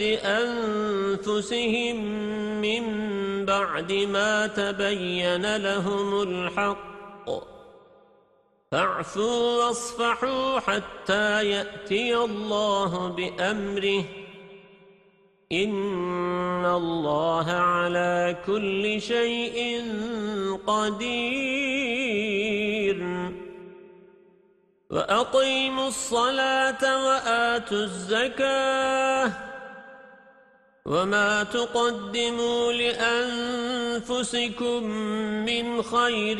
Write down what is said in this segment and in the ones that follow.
أنفسهم من بعد ما تبين لهم الحق. فاعفوا واصفحوا حتى يأتي الله بأمره. إن الله على كل شيء قدير. وأقيموا الصلاة وآتوا الزكاة. وما تقدموا لأنفسكم من خير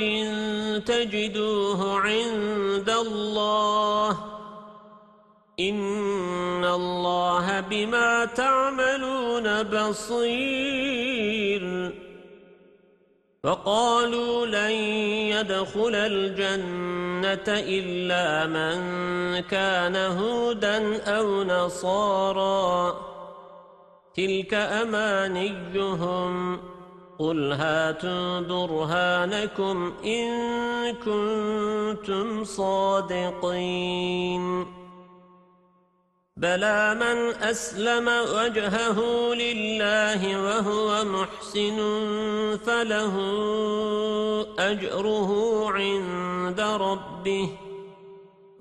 تجدوه عند الله إن الله بما تعملون بصير فقالوا لن يدخل الجنة إلا من كان هودا أو نصارا تلك أمانيهم قل هاتوا برهانكم إن كنتم صادقين بلى من أسلم وجهه لله وهو محسن فله أجره عند ربه